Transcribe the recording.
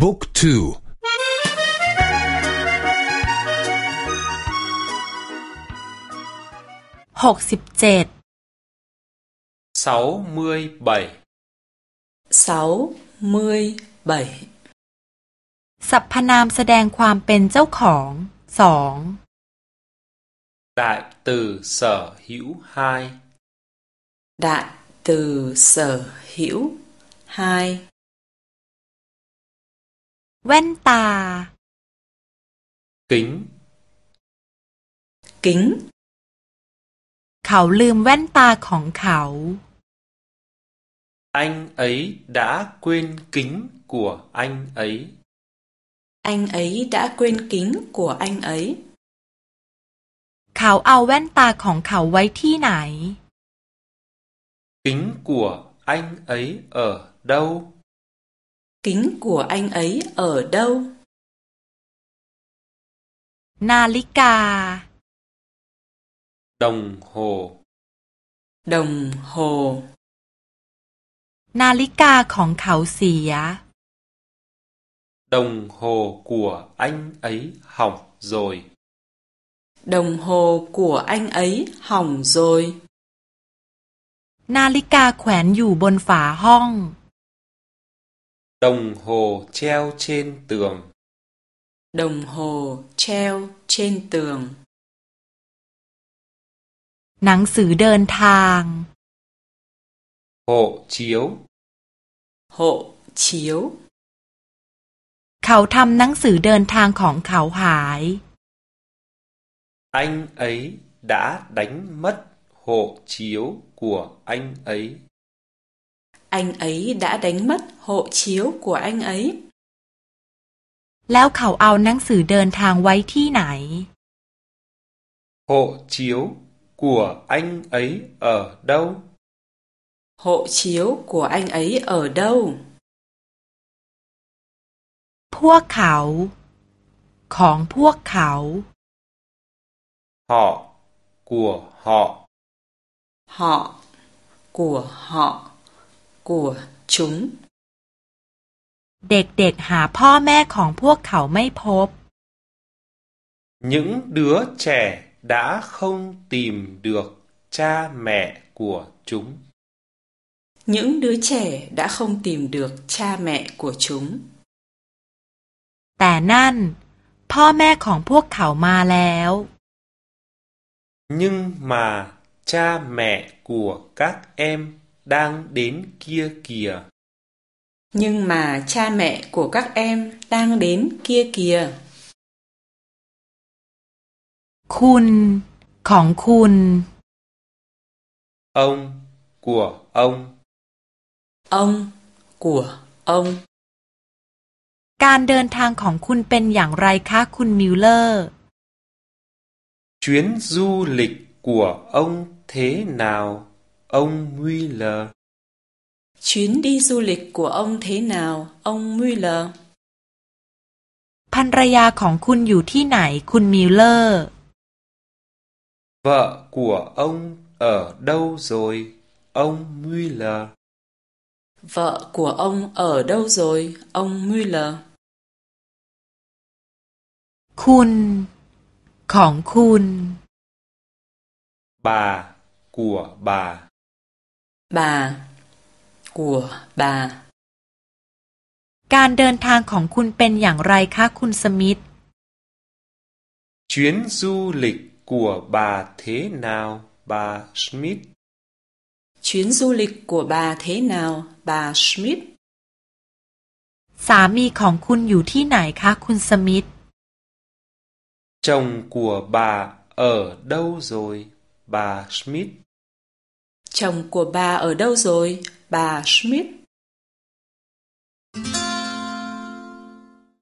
บุ๊กทูหกสิบเจ็ด sáu mươi bảy sáu mươi bảy สรรพนามแสดงความเป็นเจ้าของสอง đại từ sở hữu hai đại từ sở hữu hai แว่นตา kính kính เขาลืมแว่นตาของเขา anh ấy đã quên kính của anh ấy anh ấy đã quên kính của anh ấy เขาเอาแว่นตาของเขาไว้ที่ไหน kính của anh ấy ở đâu kính của anh ấy ở đâu นาฬิกา đồng hồ đồng hồ นาฬิกาของเขาเสีย đồng hồ của anh ấy hỏng rồi đồng hồ của anh ấy hỏng rồi นาฬิกาแขวนอยู่บนฝาห้อง đồng hồ treo trên tường đồng hồ treo trên tường หนังสือเดินทาง hộ chiếu hộ chiếu เขาทำหนังสือเดินทางของเขาหาย anh ấy đã đánh mất hộ chiếu của anh ấy anh ấy đã đánh mất hộ chiếu của anh ấy แล้วเขาเอาหนังสือเดินทางไว้ที่ไหน hộ chiếu của anh ấy ở đâu hộ chiếu của anh ấy ở đâu พวกเขา ของพวกเขา họ của họ họ của họ của chúng เด็กๆหาพ่อแม่ของพวกเขาไม่พบ những đứa trẻ đã không tìm được cha mẹ của chúng những đứa trẻ đã không tìm được cha mẹ của chúng แต่นั่น พ่อแม่ของพวกเขามาแล้ว nhưng mà cha mẹ của các em đang đến kia kìa nhưng mà cha mẹ của các em đang đến kia kìa คุณ ของคุณ ông của ông ông của ông การเดินทางของคุณเป็นอย่างไรคะ คุณมิลเลอร์ chuyến du lịch của ông thế nào ông Mueller chuyến đi du lịch của ông thế nào ông Mueller ภรรยาของคุณอยู่ที่ไหน คุณมิลเลอร์ vợ của ông ở đâu rồi ông Mueller vợ của ông ở đâu rồi ông Mueller คุณ ของคุณ bà của bà bà của bà การเดินทางของคุณเป็นอย่างไรคะคุณสมิธ chuyến du lịch của bà thế nào bà Smith chuyến du lịch của bà thế nào bà Smith สามีของคุณอยู่ที่ไหนคะ คุณสมิธ chồng của bà ở đâu rồi bà Smith Chồng của bà ở đâu rồi? Bà Smith